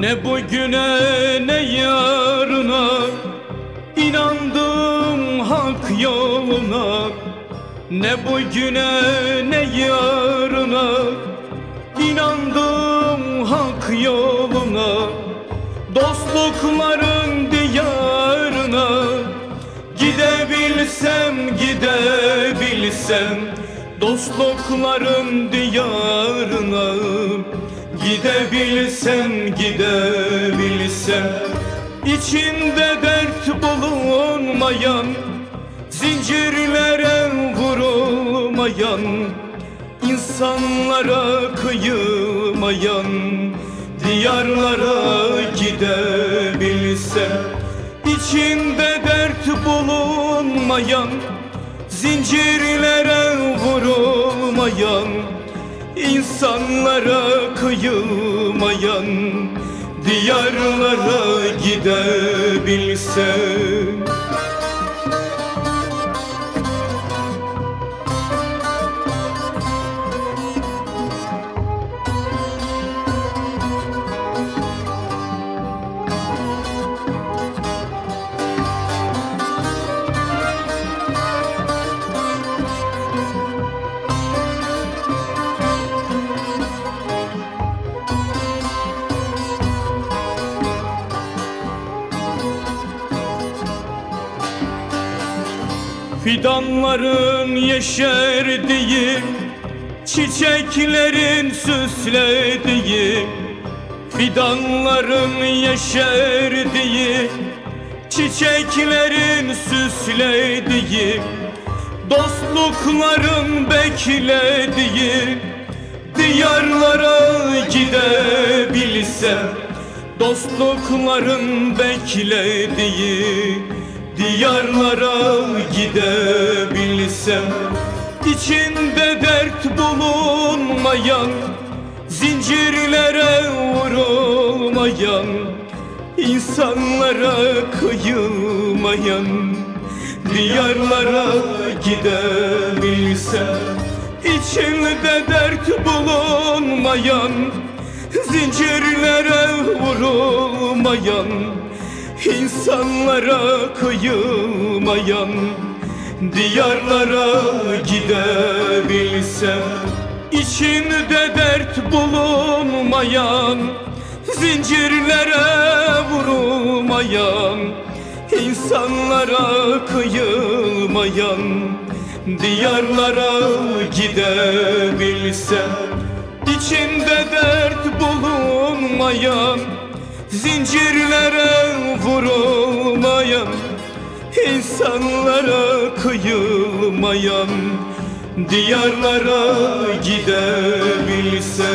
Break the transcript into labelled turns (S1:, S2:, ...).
S1: Ne bugüne ne yarına inandım hak yoluna. Ne bugüne ne yarına inandım hak yoluna. Dostlukların diyarına Gidebilsem gidebilsem Dostlukların diyarına Gidebilsem gidebilsem İçinde dert bulunmayan Zincirlere vurulmayan insanlara kıyılmayan Diyarlara gidebilsem İçinde dert bulunmayan Zincirlere vurulmayan insanlara kıyılmayan Diyarlara gidebilsem Fidanların yeşerdiği Çiçeklerin süslediği Fidanların yeşerdiği Çiçeklerin süslediği Dostlukların beklediği Diyarlara gidebilsem Dostlukların beklediği Diyarlara gidebilsem İçinde dert bulunmayan Zincirlere vurulmayan insanlara kıyılmayan Diyarlara gidebilsem İçinde dert bulunmayan Zincirlere vurulmayan insanlara kıyılmayan Diyarlara gidebilsem İçinde dert bulunmayan Zincirlere vurulmayan insanlara kıyılmayan Diyarlara gidebilsem İçinde dert bulunmayan Zincirlere vurulmayan insanlara kıyılmayan diyarlara gidebilsem